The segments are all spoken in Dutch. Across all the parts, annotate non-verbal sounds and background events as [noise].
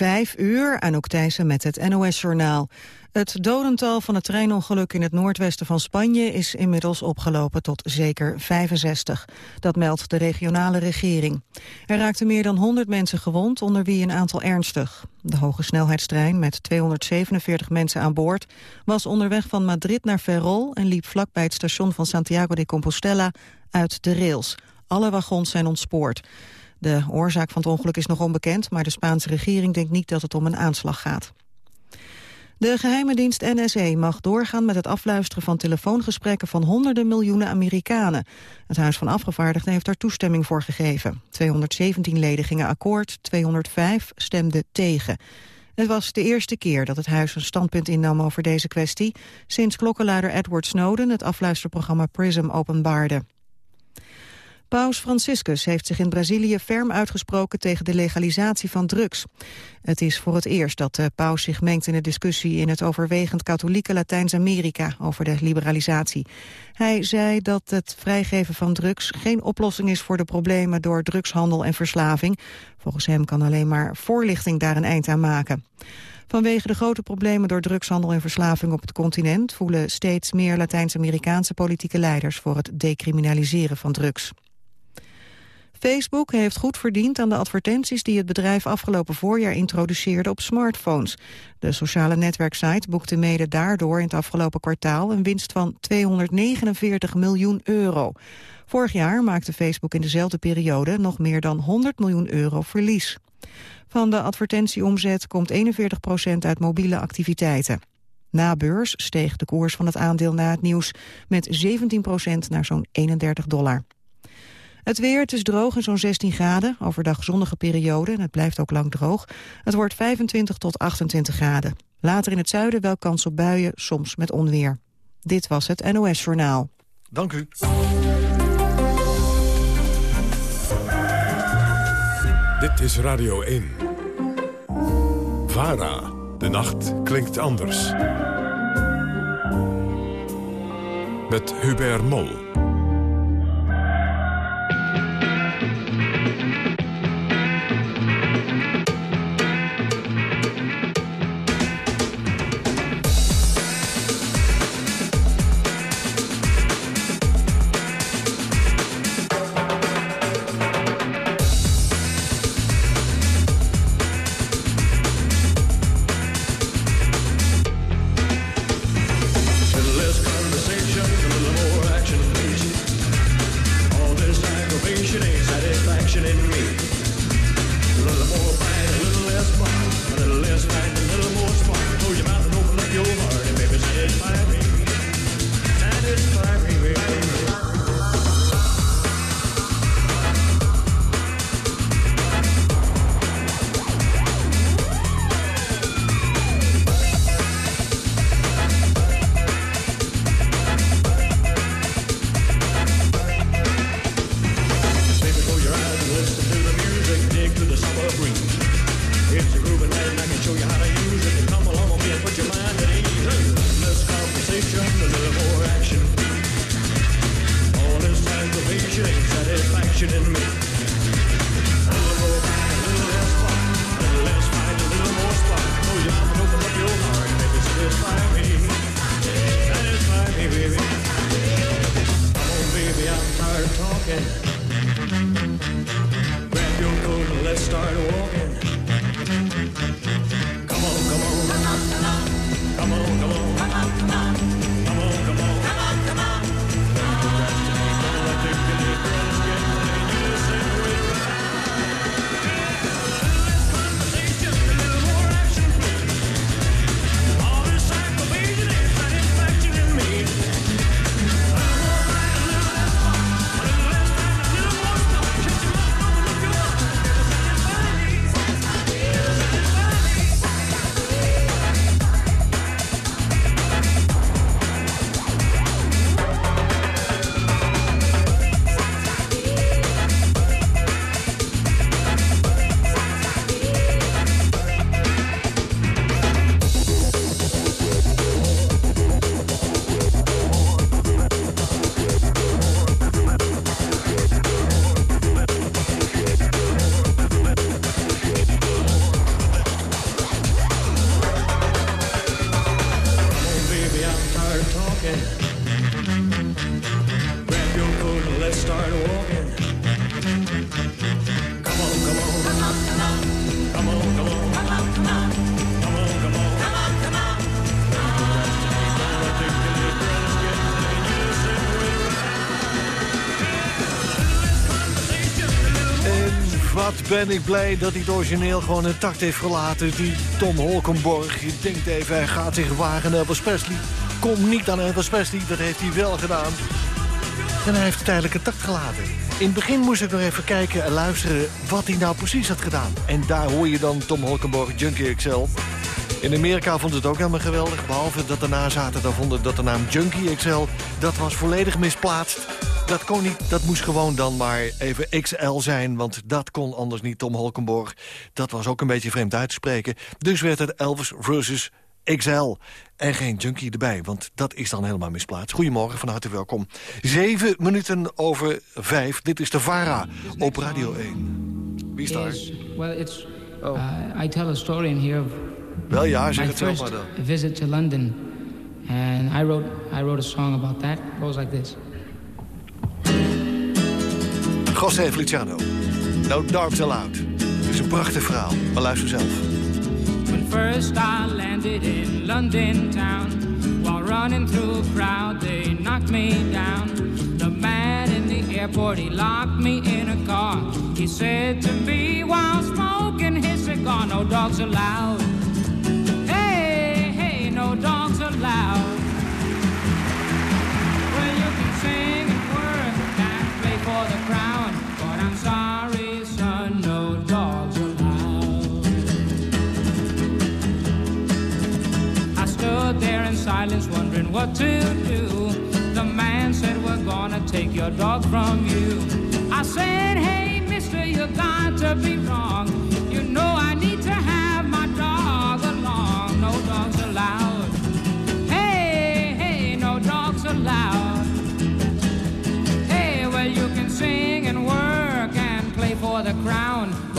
Vijf uur, Anouk Thijssen met het NOS-journaal. Het dodental van het treinongeluk in het noordwesten van Spanje is inmiddels opgelopen tot zeker 65. Dat meldt de regionale regering. Er raakten meer dan 100 mensen gewond, onder wie een aantal ernstig. De hoge snelheidstrein met 247 mensen aan boord was onderweg van Madrid naar Ferrol en liep vlakbij het station van Santiago de Compostela uit de rails. Alle wagons zijn ontspoord. De oorzaak van het ongeluk is nog onbekend, maar de Spaanse regering denkt niet dat het om een aanslag gaat. De geheime dienst NSE mag doorgaan met het afluisteren van telefoongesprekken van honderden miljoenen Amerikanen. Het Huis van Afgevaardigden heeft daar toestemming voor gegeven. 217 leden gingen akkoord, 205 stemden tegen. Het was de eerste keer dat het huis een standpunt innam over deze kwestie... sinds klokkenluider Edward Snowden het afluisterprogramma PRISM openbaarde. Paus Franciscus heeft zich in Brazilië ferm uitgesproken tegen de legalisatie van drugs. Het is voor het eerst dat de paus zich mengt in de discussie in het overwegend katholieke Latijns-Amerika over de liberalisatie. Hij zei dat het vrijgeven van drugs geen oplossing is voor de problemen door drugshandel en verslaving. Volgens hem kan alleen maar voorlichting daar een eind aan maken. Vanwege de grote problemen door drugshandel en verslaving op het continent... voelen steeds meer Latijns-Amerikaanse politieke leiders voor het decriminaliseren van drugs. Facebook heeft goed verdiend aan de advertenties die het bedrijf afgelopen voorjaar introduceerde op smartphones. De sociale netwerksite boekte mede daardoor in het afgelopen kwartaal een winst van 249 miljoen euro. Vorig jaar maakte Facebook in dezelfde periode nog meer dan 100 miljoen euro verlies. Van de advertentieomzet komt 41 procent uit mobiele activiteiten. Na beurs steeg de koers van het aandeel na het nieuws met 17 procent naar zo'n 31 dollar. Het weer, het is droog en zo'n 16 graden. Overdag zonnige periode en het blijft ook lang droog. Het wordt 25 tot 28 graden. Later in het zuiden wel kans op buien, soms met onweer. Dit was het NOS Journaal. Dank u. Dit is Radio 1. VARA. De nacht klinkt anders. Met Hubert Mol. Ben ik blij dat hij het origineel gewoon intact heeft gelaten. Die Tom Holkenborg. Je denkt even, hij gaat zich wagen Elvis Presley. Kom niet aan Elvis Presley, dat heeft hij wel gedaan. En hij heeft het tijdelijk intact gelaten. In het begin moest ik nog even kijken en luisteren wat hij nou precies had gedaan. En daar hoor je dan Tom Holkenborg, Junkie XL. In Amerika vonden ze het ook helemaal geweldig. Behalve dat daarna zaten, dan vonden dat de naam Junkie XL... dat was volledig misplaatst. Dat kon niet, dat moest gewoon dan maar even XL zijn... want dat kon anders niet, Tom Holkenborg. Dat was ook een beetje vreemd uit te spreken. Dus werd het Elvis versus XL. En geen junkie erbij, want dat is dan helemaal misplaatst. Goedemorgen, van harte welkom. Zeven minuten over vijf. Dit is de VARA op Radio 1. Wie is daar? well, it's, uh, I tell a story in here of Wel ja, zeg het zelf maar dan. visit to London. And I wrote, I wrote a song about that. It goes like this. José Feliciano. No Dogs Allowed. Het is een prachtig verhaal, maar luister zelf. When first I landed in London town While running through a crowd they knocked me down The man in the airport he locked me in a car He said to me while smoking his cigar No dogs allowed in silence, wondering what to do. The man said, We're gonna take your dog from you. I said, Hey, mister, you got to be wrong. You know I need to have my dog along. No dogs allowed. Hey, hey, no dogs allowed. Hey, well, you can sing and work and play for the crown.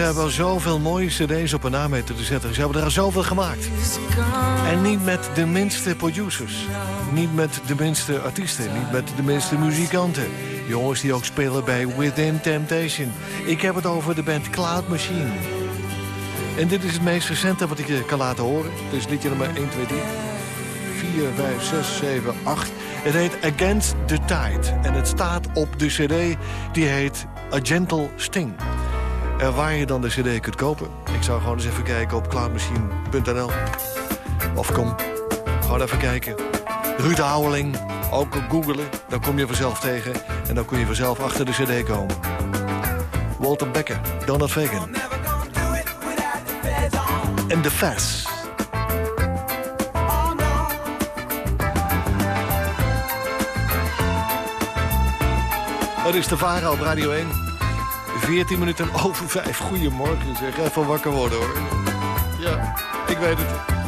Ze hebben zoveel mooie cd's op een naam weten te zetten. Ze hebben er zoveel gemaakt. En niet met de minste producers. Niet met de minste artiesten. Niet met de minste muzikanten. Jongens die ook spelen bij Within Temptation. Ik heb het over de band Cloud Machine. En dit is het meest recente wat ik je kan laten horen. Is liedje nummer 1, 2, 3, 4, 5, 6, 7, 8. Het heet Against the Tide. En het staat op de cd die heet A Gentle Sting. En waar je dan de cd kunt kopen. Ik zou gewoon eens even kijken op cloudmachine.nl. Of kom, gewoon even kijken. Ruud Houweling, ook googelen. Dan kom je vanzelf tegen. En dan kun je vanzelf achter de cd komen. Walter Becker, Donald Fagan. En de Fast. Het is de Vara op Radio 1. 14 minuten over 5. Goedemorgen zeg. Even wakker worden hoor. Ja, ik weet het.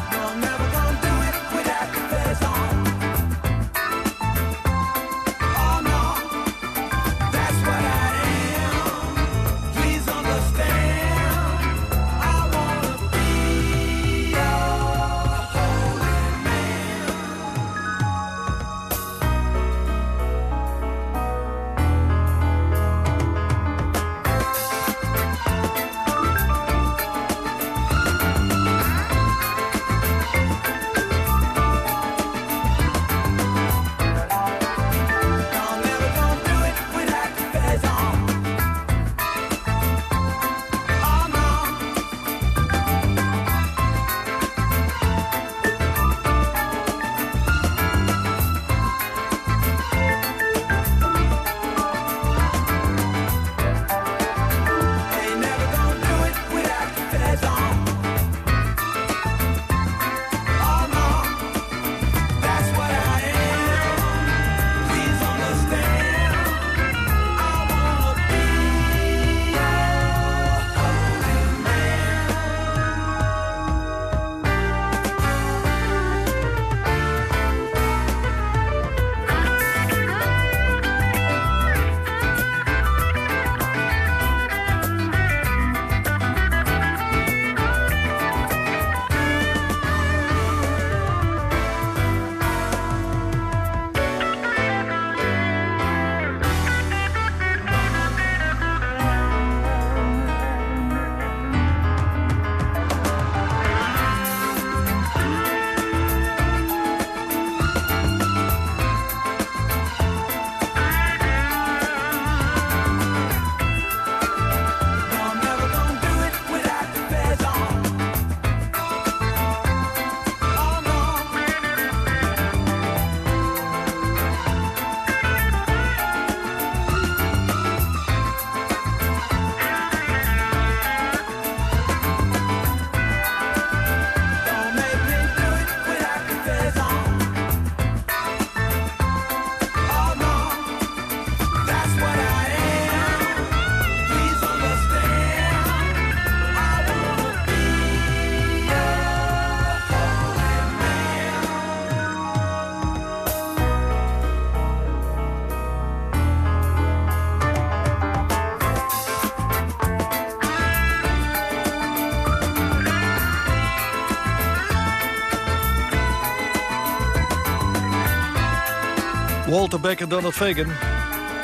Becker en Donald Fagan.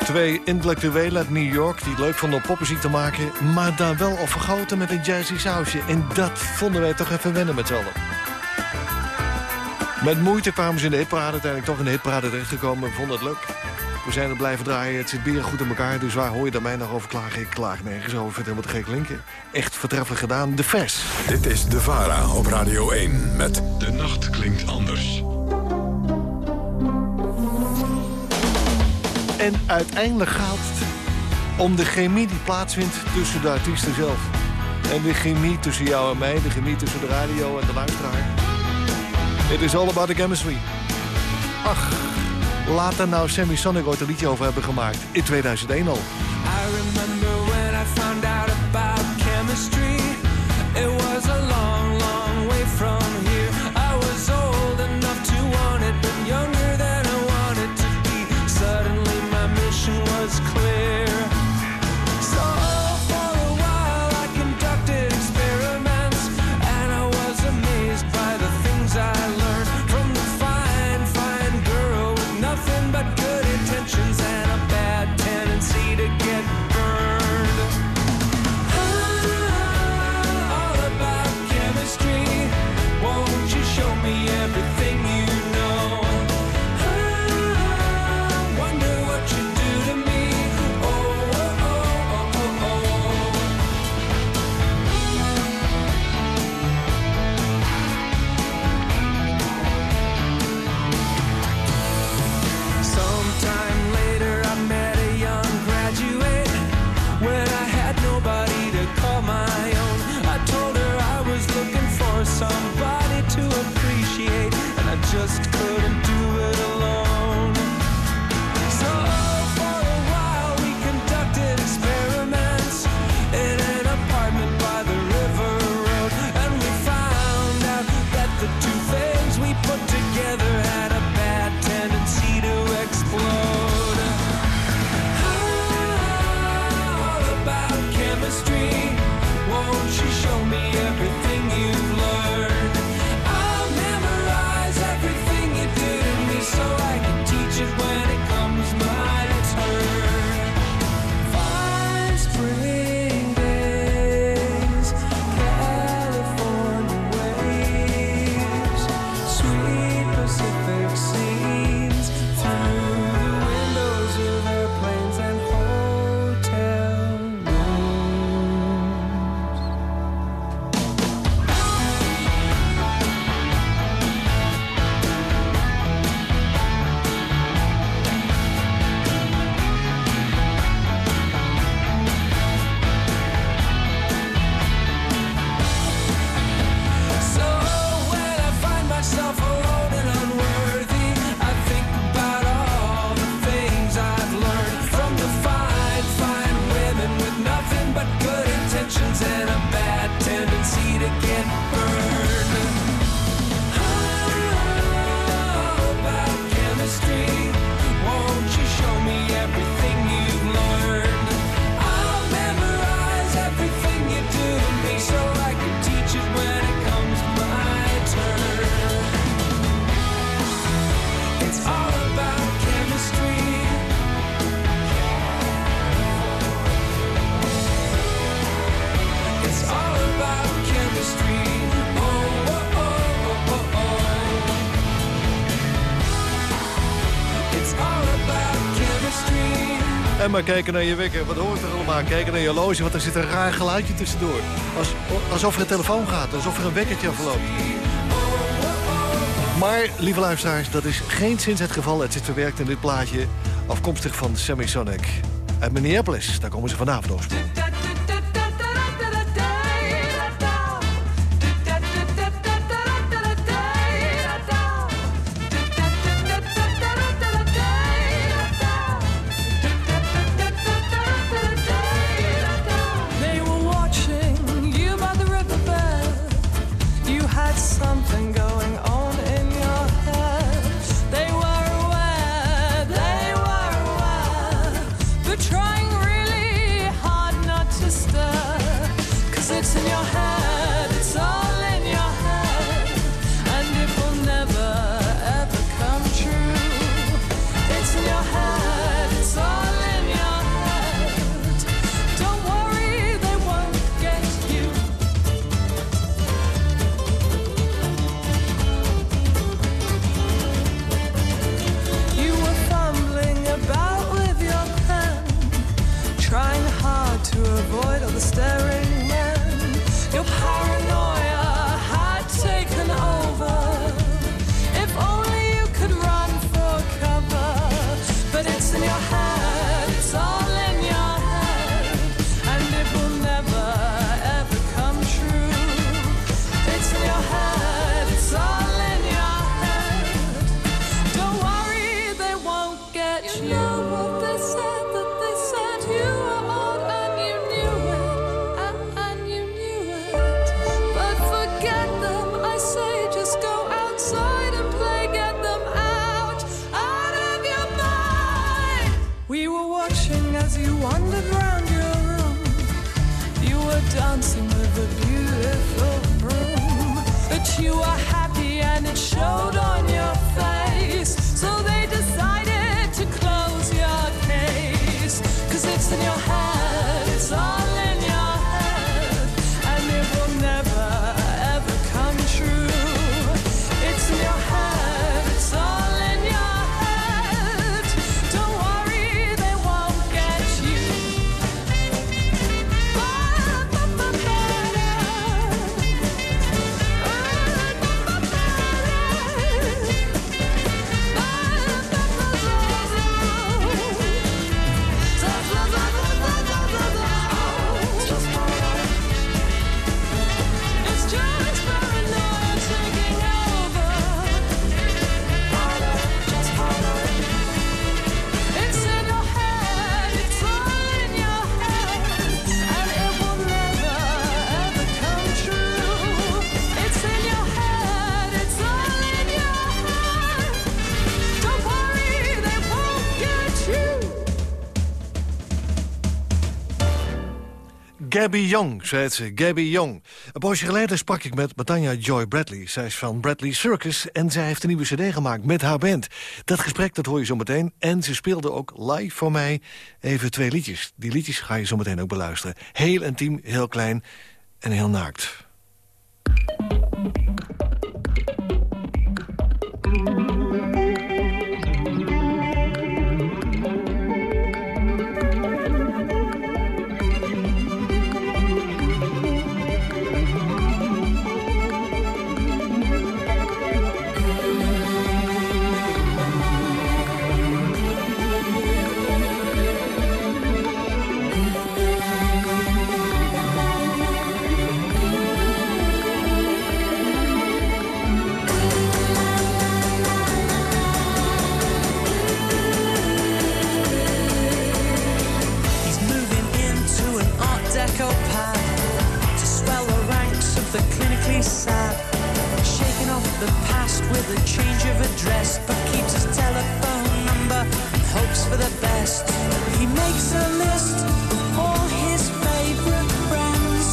Twee intellectuelen uit New York die het leuk vonden om popmuziek te maken... maar daar wel al vergoten met een jazzy sausje. En dat vonden wij toch even wennen met z'n allen. Met moeite kwamen ze in de hitparade, uiteindelijk toch in de hitparade terechtgekomen. We vonden het leuk. We zijn er blijven draaien, het zit bier goed in elkaar... dus waar hoor je dan mij nog over klagen? Ik klaag nergens over, vind helemaal te gek linken. Echt vertreffelijk gedaan, de vers. Dit is De Vara op Radio 1 met De Nacht Klinkt Anders. En uiteindelijk gaat het om de chemie die plaatsvindt tussen de artiesten zelf. En de chemie tussen jou en mij, de chemie tussen de radio en de luisteraar. It is all about the chemistry. Ach, laat er nou Sammy Sonic ooit een liedje over hebben gemaakt. In 2001 al. I remember when I found out about chemistry. It was En maar kijken naar je wekker. Wat hoort er allemaal? Kijken naar je horloge, want er zit een raar geluidje tussendoor. Als, alsof er een telefoon gaat, alsof er een wekkertje afloopt. Maar, lieve luisteraars, dat is geen sinds het geval. Het zit verwerkt in dit plaatje, afkomstig van Sonic. Uit Minneapolis, daar komen ze vanavond oorspronkelijk. Gabby Young, het ze, Gabby Young. Een poosje geleden sprak ik met Matanya Joy Bradley. Zij is van Bradley Circus en zij heeft een nieuwe cd gemaakt met haar band. Dat gesprek, dat hoor je zo meteen. En ze speelde ook live voor mij even twee liedjes. Die liedjes ga je zo meteen ook beluisteren. Heel intiem, heel klein en heel naakt. Change of address, but keeps his telephone number and hopes for the best. He makes a list of all his favorite friends,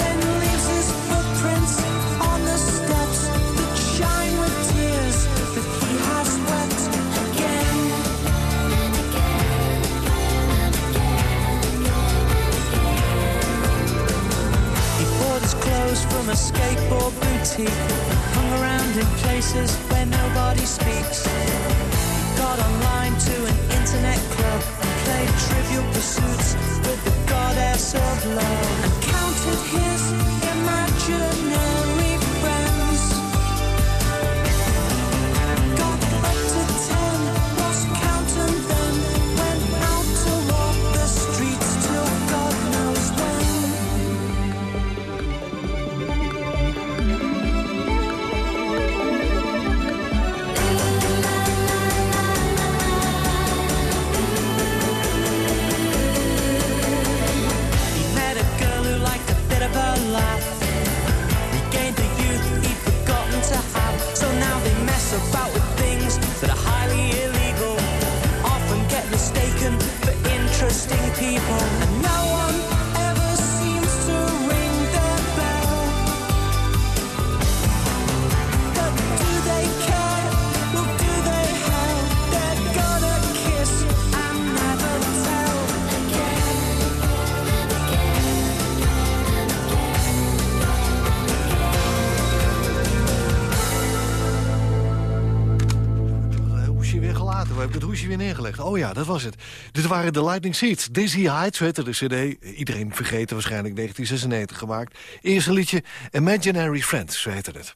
then leaves his footprints on the steps that shine with tears that he has wept again. He bought his clothes from a skateboard boutique, hung around in places where nobody speaks. Got online to an internet club and played trivial pursuits with the goddess of love and counted his dat was het. Dit waren de Lightning Seeds. Dizzy Heights, heette de cd. Iedereen vergeten waarschijnlijk 1996 gemaakt. Eerste liedje Imaginary Friends, zo heette het.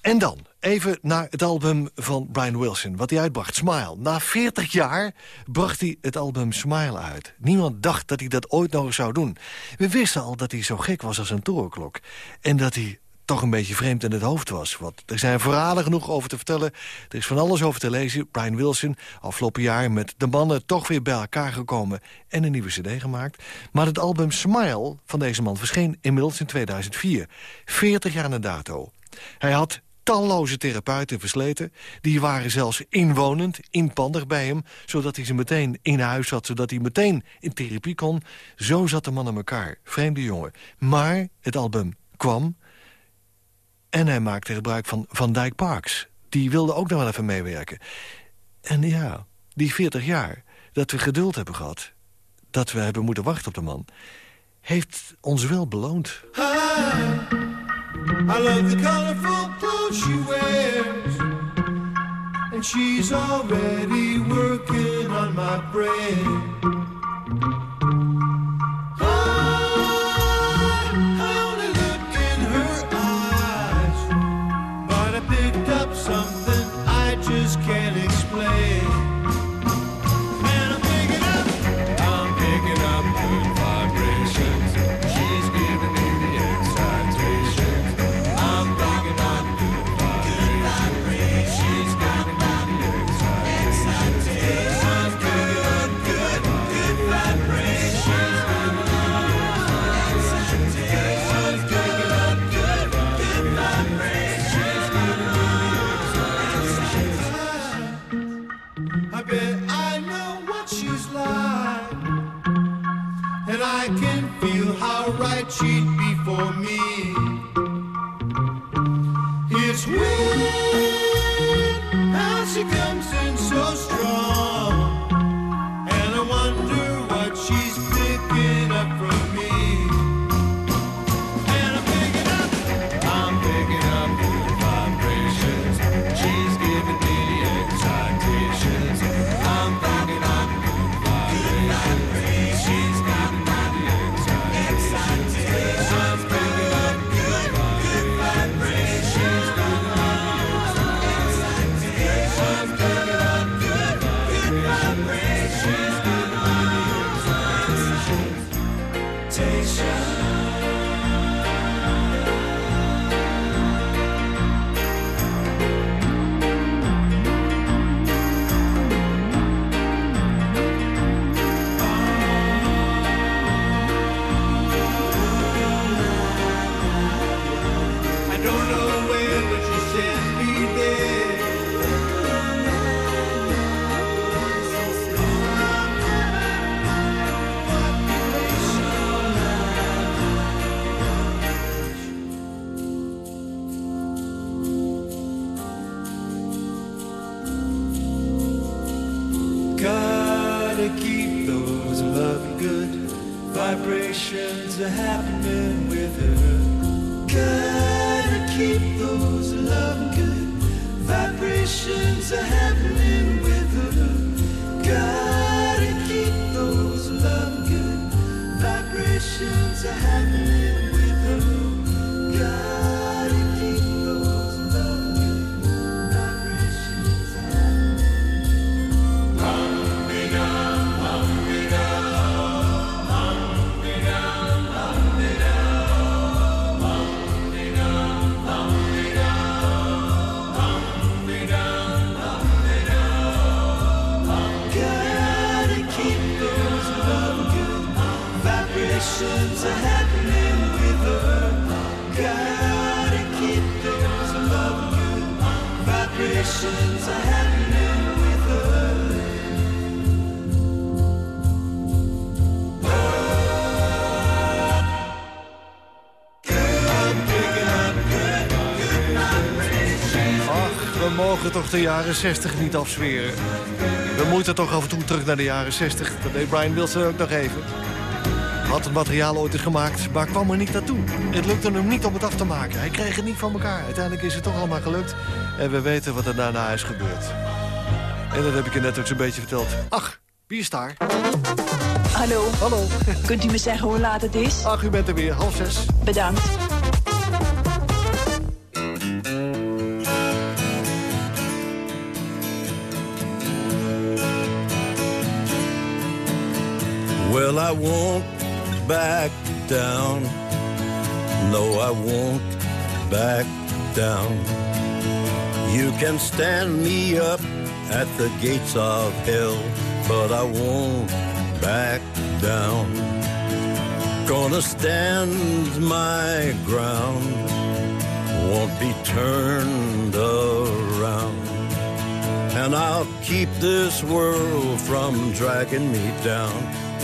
En dan even naar het album van Brian Wilson, wat hij uitbracht, Smile. Na 40 jaar bracht hij het album Smile uit. Niemand dacht dat hij dat ooit nog zou doen. We wisten al dat hij zo gek was als een torenklok. En dat hij toch een beetje vreemd in het hoofd was. Want er zijn verhalen genoeg over te vertellen. Er is van alles over te lezen. Brian Wilson, afgelopen jaar met de mannen toch weer bij elkaar gekomen... en een nieuwe cd gemaakt. Maar het album Smile van deze man verscheen inmiddels in 2004. 40 jaar na dato. Hij had talloze therapeuten versleten. Die waren zelfs inwonend, inpandig bij hem... zodat hij ze meteen in huis had, zodat hij meteen in therapie kon. Zo zat de man aan elkaar, vreemde jongen. Maar het album kwam en hij maakte gebruik van Van Dyke Parks. Die wilde ook nog wel even meewerken. En ja, die 40 jaar dat we geduld hebben gehad... dat we hebben moeten wachten op de man... heeft ons wel beloond. I love the colorful clothes she wears. And she's already working on my brain. Toch de jaren 60 niet afzweren. We moeten toch af en toe terug naar de jaren 60. Dat deed Brian Wilson ook nog even. Had het materiaal ooit eens gemaakt, maar kwam er niet naartoe. Het lukte hem niet om het af te maken. Hij kreeg het niet van elkaar. Uiteindelijk is het toch allemaal gelukt. En we weten wat er daarna is gebeurd. En dat heb ik je net ook zo'n beetje verteld. Ach, wie is daar? Hallo, Hallo. kunt u me zeggen hoe laat het is? Ach, u bent er weer. Half zes. Bedankt. Well, I won't back down. No, I won't back down. You can stand me up at the gates of hell, but I won't back down. Gonna stand my ground, won't be turned around. And I'll keep this world from dragging me down.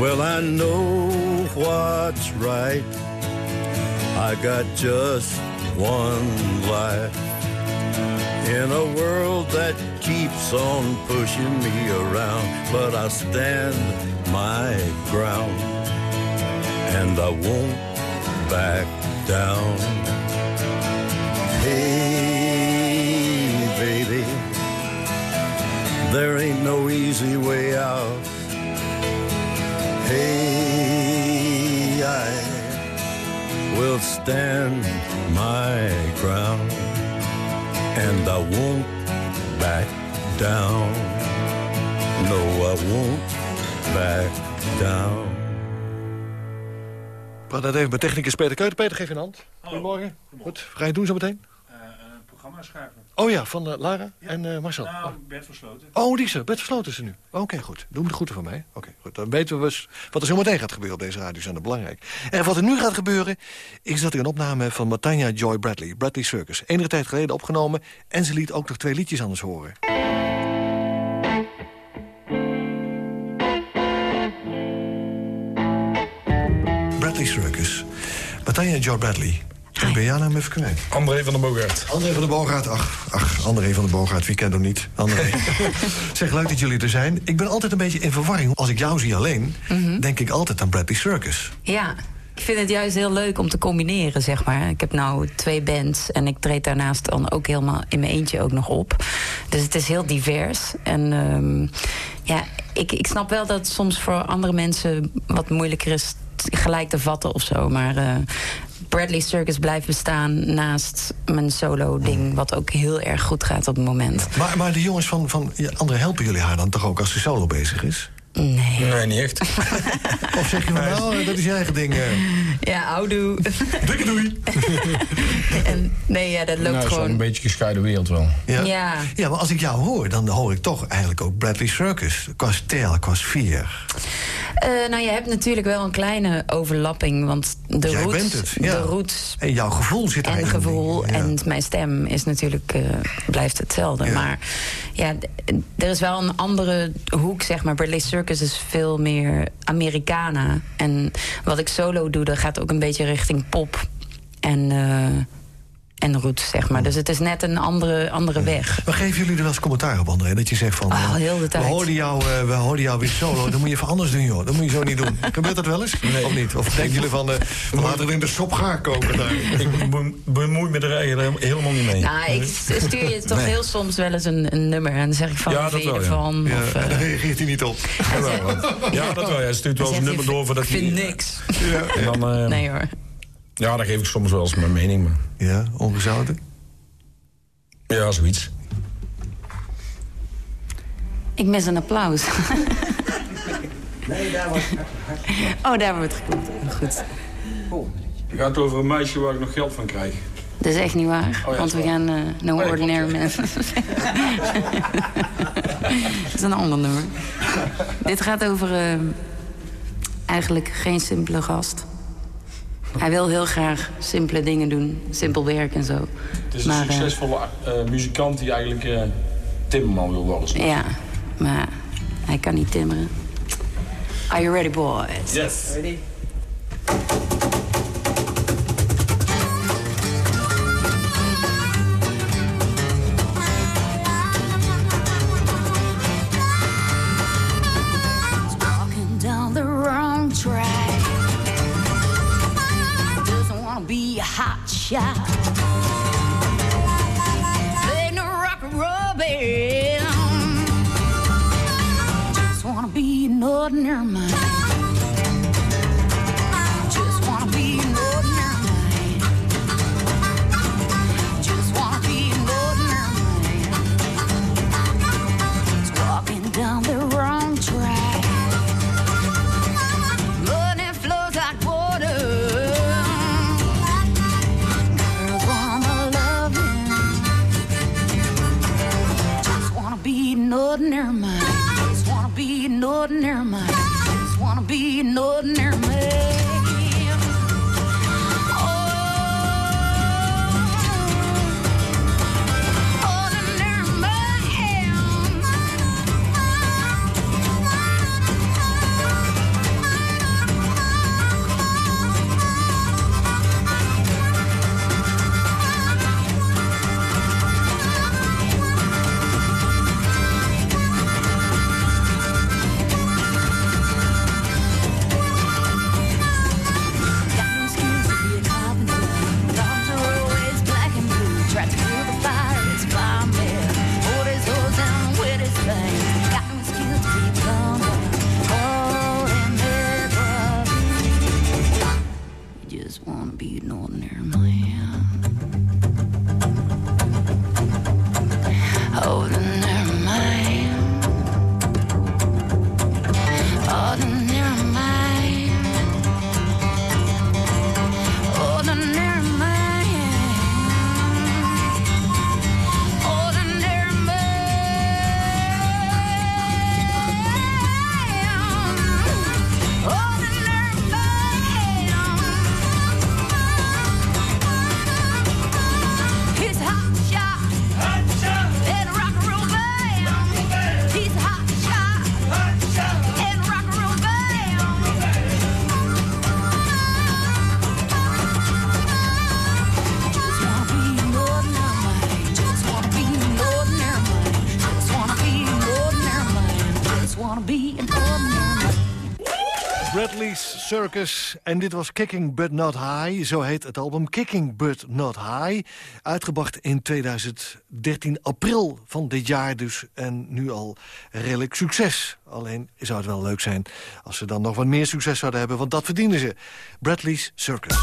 Well, I know what's right. I got just one life in a world that keeps on pushing me around, but I stand my ground and I won't back down. Hey, baby, there ain't no easy way out. Hey, I will stand my ground and I won't back down. No, I won't back down. Ik praat net even met technicus Peter Keuter. Peter, geef je een hand. Goedemorgen. Goed, ga je doen zo meteen? programma schrijven. Oh ja, van eh, Lara en eh, Marcel. Nou, Bert Versloten. Oh, die is er. Bert Versloten is er nu. Oké, goed. Doe me de groeten van mij. Oké, goed. Dan weten we eens wat er zo meteen gaat gebeuren op deze radiozender. Belangrijk. En wat er nu gaat gebeuren, is dat ik een opname van Matanya Joy Bradley, Bradley Circus, enige tijd geleden opgenomen. En ze liet ook nog twee liedjes anders horen. Bradley Circus. Matanya Joy Bradley. Ik ben jouw naam even kwijt. André van der Bogaert. André van der Boogaard, ach, ach, André van der Boogaard, wie kent hem niet? André. [laughs] zeg, leuk dat jullie er zijn. Ik ben altijd een beetje in verwarring. Als ik jou zie alleen, denk ik altijd aan Bradley Circus. Ja, ik vind het juist heel leuk om te combineren, zeg maar. Ik heb nou twee bands en ik treed daarnaast dan ook helemaal in mijn eentje ook nog op. Dus het is heel divers. En ehm, ja, ik, ik snap wel dat het soms voor andere mensen wat moeilijker is gelijk te vatten of zo. Maar eh, Bradley Circus blijft bestaan naast mijn solo-ding, wat ook heel erg goed gaat op het moment. Maar, maar de jongens van, van ja, André, helpen jullie haar dan toch ook als ze solo bezig is? Nee. Nee, niet echt. [laughs] Of zeg je van, nou, dat is je eigen ding. eh. Ja, oudoe. Dikke doei. [laughs] en, nee, ja, dat loopt nou, het is wel gewoon. een beetje gescheiden wereld wel. Ja. Ja. ja, maar als ik jou hoor, dan hoor ik toch eigenlijk ook Bradley Circus. Qua stijl, qua sfeer. Eh, nou, je hebt natuurlijk wel een kleine overlapping, want de Jij roots, bent het, ja. de roots En jouw gevoel zit en eigenlijk gevoel. Ja. en mijn stem is natuurlijk eh, blijft hetzelfde. Ja. Maar ja, er is wel een andere hoek, zeg maar. Bradley Circus is veel meer Americana. En wat ik solo doe, dat gaat ook een beetje richting pop. En eh, en roots, zeg maar. Dus het is net een andere, andere weg. Maar geven jullie er wel eens commentaar op, André? Dat je zegt van... Ah, eh, heel de tijd. We hoorden, jou, eh, we hoorden jou weer solo, dat moet je even anders doen, joh. Dat moet je zo niet doen. [laughs] Gebeurt dat wel eens? Of niet? Of denken jullie van, eh we laten het in de sop gaan koken daar? [laughs] Ik be- bemoei me er eigenlijk helemaal niet mee. Nou, ik stuur je toch Nee. heel soms wel eens een, een nummer... en dan zeg ik van, Ja, dat wel, ja. Ja, Of, en eh, dan reageert hij niet op. [laughs] Ja, dat wel. Hij stuurt wel eens een dan nummer door voor dat Ik vind niks. En dan, Nee hoor. Ja, dan geef ik soms wel eens mijn mening. Maar... Ja, ongezouten? Ja, zoiets. Ik mis een applaus. Nee, daar was Oh, daar wordt het geklopt. Goed. Het gaat over een meisje waar ik nog geld van krijg. Dat is echt niet waar. Oh ja, want we waar. gaan eh No Oh ja, Ordinary Men. [laughs] Dat is een ander nummer. Dit gaat over eh, eigenlijk geen simpele gast. Hij wil heel graag simpele dingen doen. Simpel werk en zo. Het is een Maar, eh, succesvolle eh, muzikant die eigenlijk eh, timmerman wil worden. Ja, maar hij kan niet timmeren. Are you ready, boys? Yes. Ready? Shot. En dit was Kicking But Not High. Zo heet het album Kicking But Not High. Uitgebracht in 2013, april van dit jaar dus. En nu al redelijk succes. Alleen zou het wel leuk zijn als ze dan nog wat meer succes zouden hebben. Want dat verdienen ze. Bradley's Circus.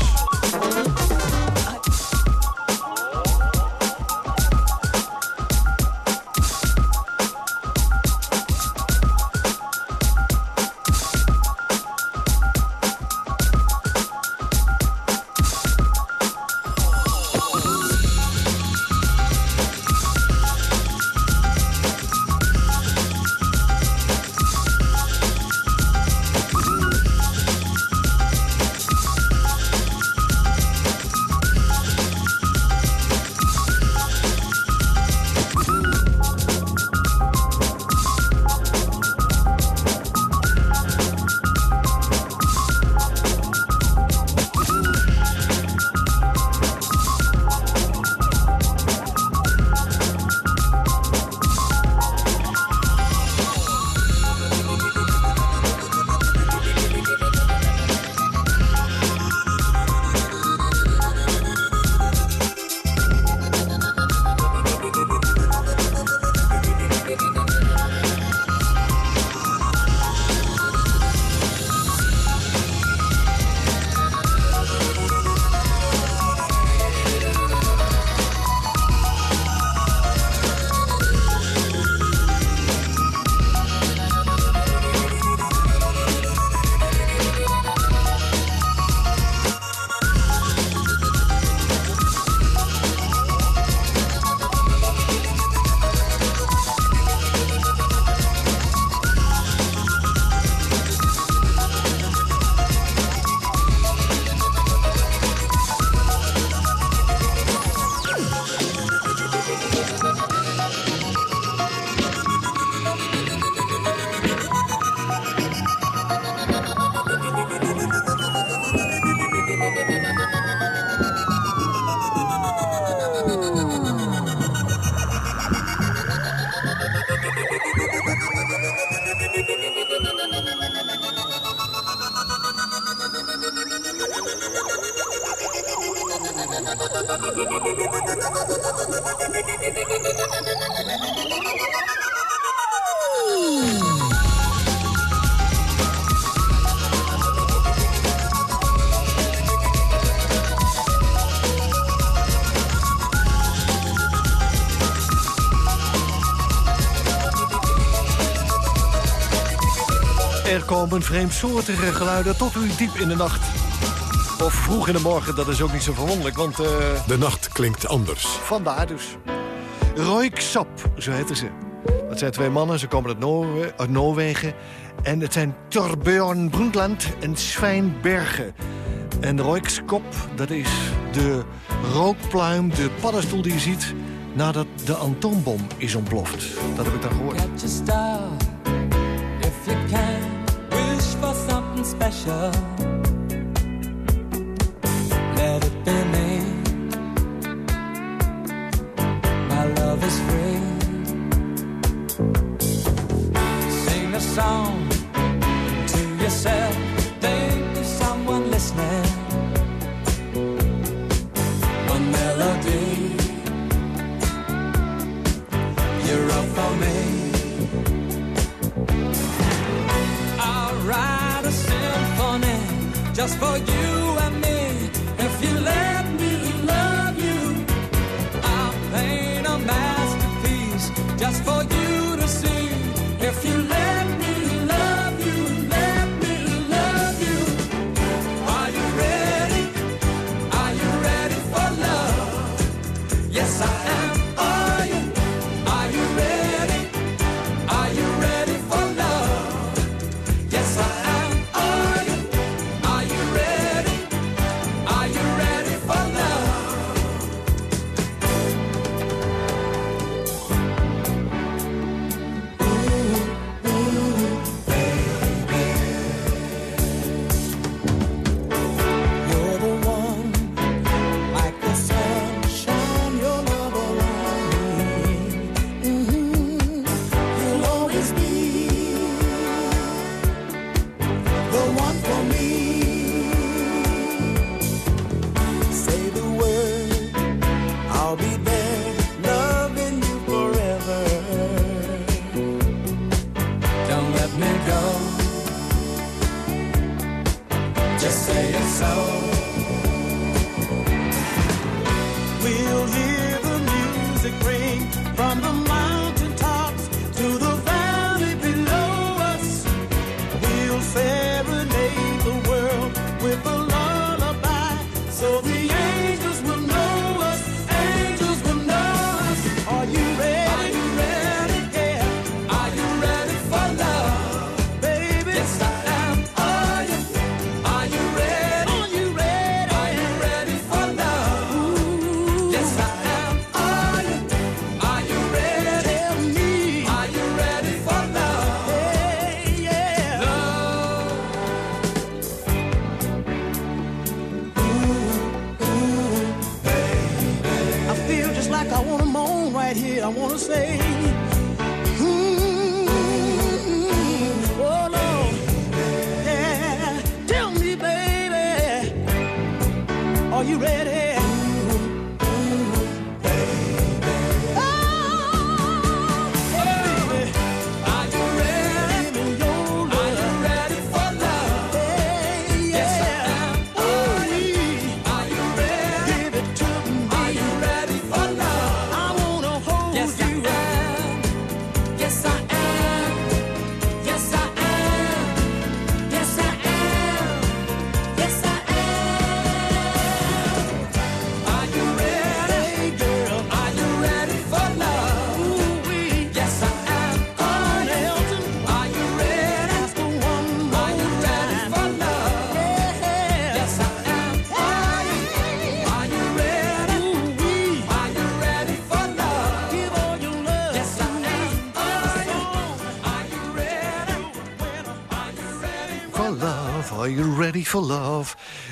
vreemdsoortige geluiden tot u diep in de nacht. Of vroeg in de morgen, dat is ook niet zo verwonderlijk, want... Eh, de nacht klinkt anders. Vandaar dus. Roiksap, zo heten ze. Dat zijn twee mannen, ze komen uit, Noorwegen. En het zijn Torbjörn Brundtland en Svein Bergen. En Roikskop, dat is de rookpluim, de paddenstoel die je ziet... nadat de atoombom is ontploft. Dat heb ik dan gehoord. special. one.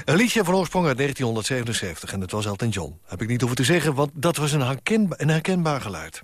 Een liedje van oorsprong uit 1977 en dat was Elton John. Heb ik niet hoeven te zeggen, want dat was een, een herkenbaar geluid.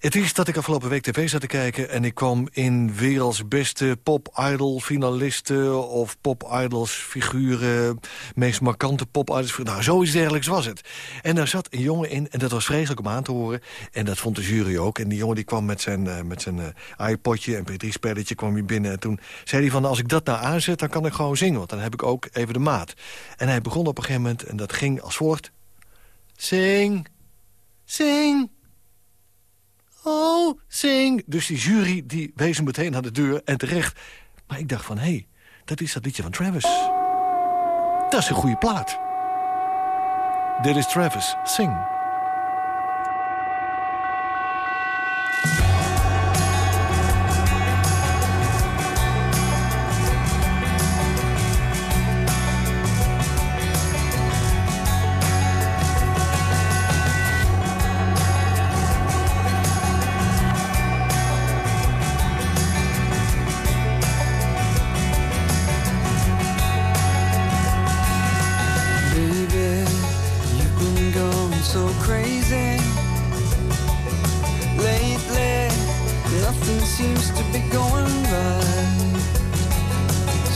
Het is dat ik afgelopen week tv zat te kijken... en ik kwam in werelds beste pop-idol-finalisten... of pop-idols-figuren, meest markante pop-idols... Nou, zoiets dergelijks was het. En daar zat een jongen in, en dat was vreselijk om aan te horen. En dat vond de jury ook. En die jongen die kwam met zijn, eh, met zijn eh, iPodje en p3-spelletje kwam hij binnen. En toen zei hij van, als ik dat nou aanzet, dan kan ik gewoon zingen. Want dan heb ik ook even de maat. En hij begon op een gegeven moment, en dat ging als volgt... Zing, zing, oh, zing. Dus die jury die wees hem meteen naar de deur en terecht. Maar ik dacht van, hé, hey, dat is dat liedje van Travis. Dat is een goede plaat. Dit is Travis, Sing.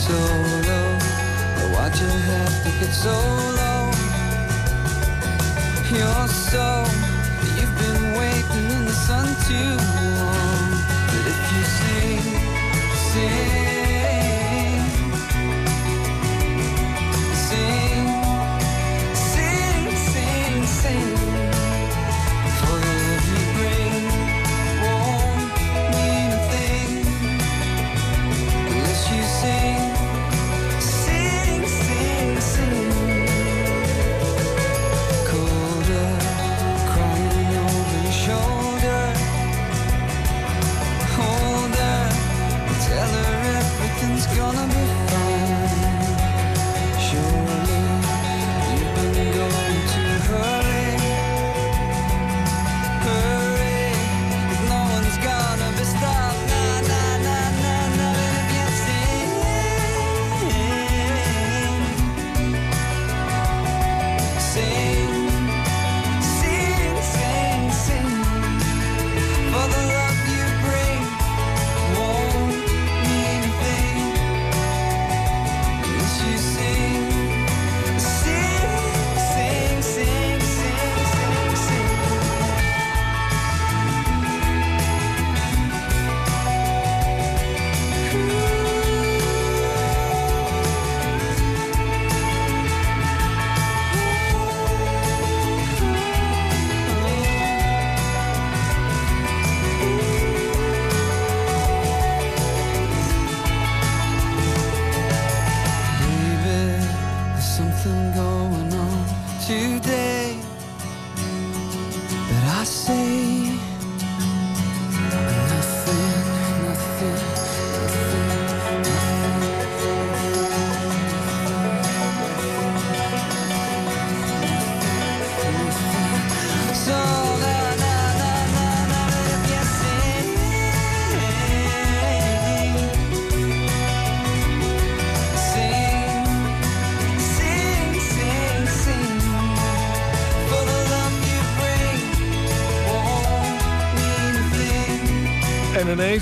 Solo, why'd you have to get so low? You're so, you've been waiting in the sun too long. But if you sing. Sing, Say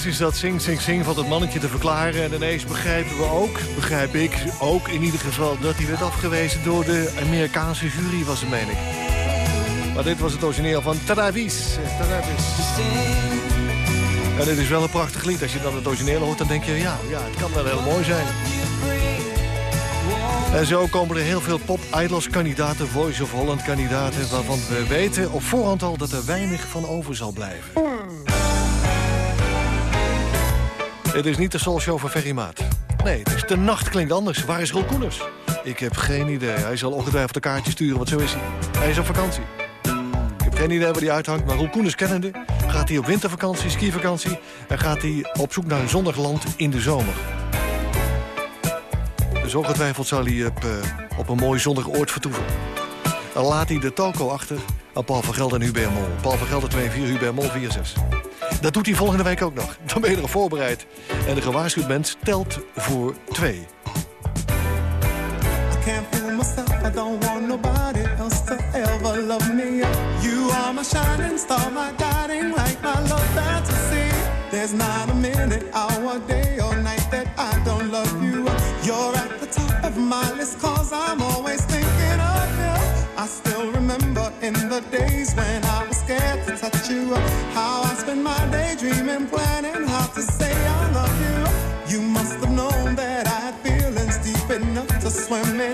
is dat zing, zing, zing van het mannetje te verklaren. En ineens begrijpen we ook, begrijp ik ook in ieder geval... dat hij werd afgewezen door de Amerikaanse jury, was het, meen ik. Maar dit was het origineel van Travis. Travis. En dit is wel een prachtig lied. Als je dan het origineel hoort, dan denk je... ja, ja het kan wel heel mooi zijn. En zo komen er heel veel pop-idols-kandidaten... Voice of Holland-kandidaten... waarvan we weten op voorhand al dat er weinig van over zal blijven. Het is niet de Soul Show van Ferry Maat. Nee, het is De Nacht Klinkt Anders. Waar is Roel Koeners? Ik heb geen idee. Hij zal ongetwijfeld een kaartje sturen, want zo is hij. Hij is op vakantie. Ik heb geen idee waar hij uithangt, maar Roel Koeners kennende... gaat hij op wintervakantie, skivakantie... en gaat hij op zoek naar een zonnig land in de zomer. Dus ongetwijfeld zal hij op, eh, op een mooi zonnig oord vertoeven. Dan laat hij de toko achter aan Paul van Gelder en Hubert Mol. Paul van Gelder 24, Hubert Mol 46. Dat doet hij volgende week ook nog. Dan ben je er voorbereid. En de gewaarschuwd bent telt voor twee. I can't feel myself, I don't want nobody else to ever love me. You are my shining star, my guiding light, my love that to see. There's not a minute, hour, day or night that I don't love you. You're at the top of my list cause I'm always thinking of you. I still remember in the days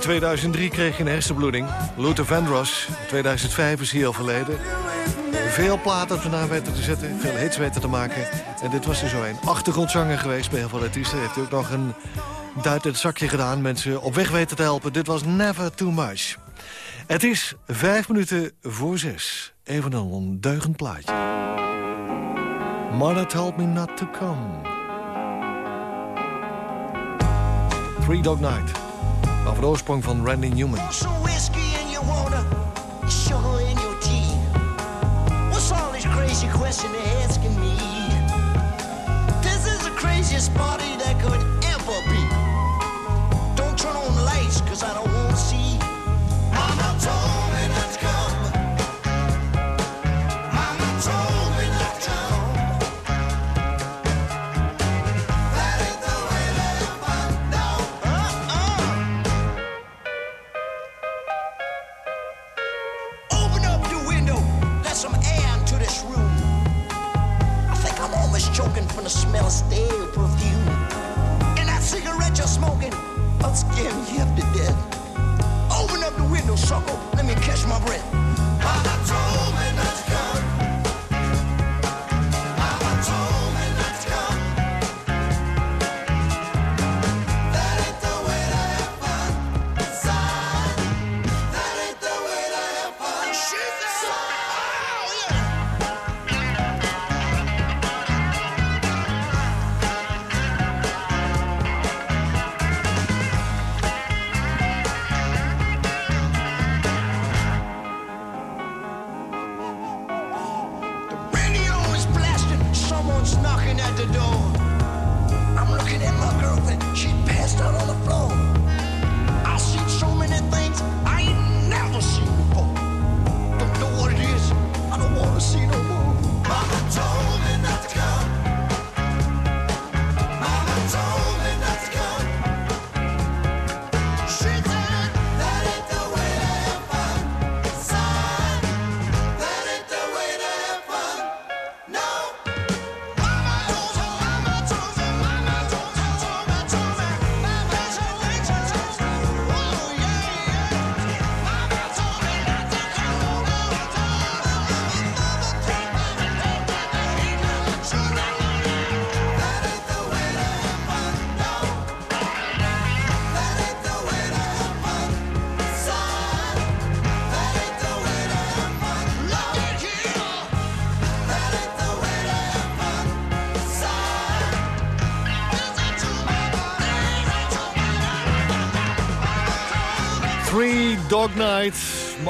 2003 kreeg je een hersenbloeding. Luther Vandross, in 2005 is hij al verleden. Veel platen vandaan weten te zetten, veel hits weten te maken. En dit was dus er zo een. Achtergrondzanger geweest bij heel veel artiesten. Heeft ook nog een duit in het zakje gedaan. Mensen op weg weten te helpen. Dit was never too much. Het is vijf minuten voor zes. Even een ondeugend plaatje. Mother told me not to come. Three Dog Night. Maar voor de oorsprong van Randy Newman. This is the craziest party that could I'll scare half to death. Open up the window, sucker. Let me catch my breath.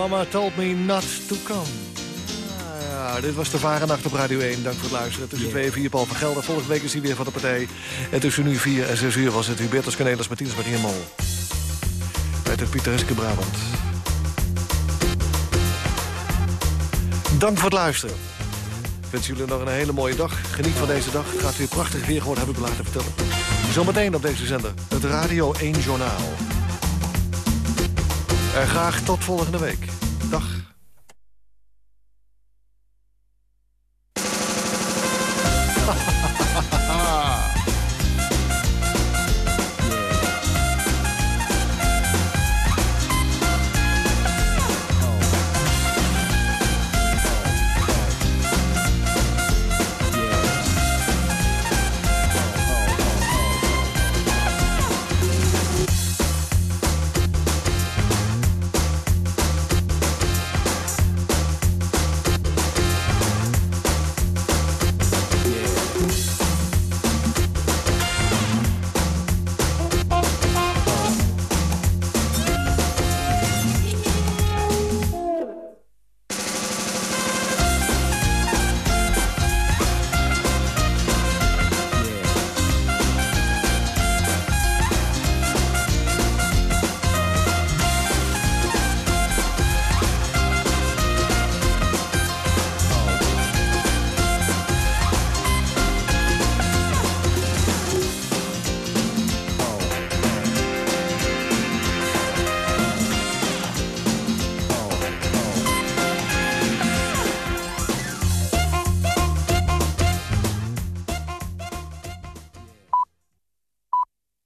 Mama told me not to come. Ah, Ja, dit was de Varenacht op Radio 1. Dank voor het luisteren. Tussen 2 en 4 Paul van Gelder. Volgende week is hij weer van de partij. En tussen nu 4 en 6 uur was het Hubertus Cornelis Martins met Mol. Uit het pittoreske Brabant. Dank voor het luisteren. Ik wens jullie nog een hele mooie dag. Geniet van deze dag. Het gaat weer prachtig weer geworden, heb ik u laten vertellen. Zometeen op deze zender. Het Radio 1 Journaal. En graag tot volgende week. Dag.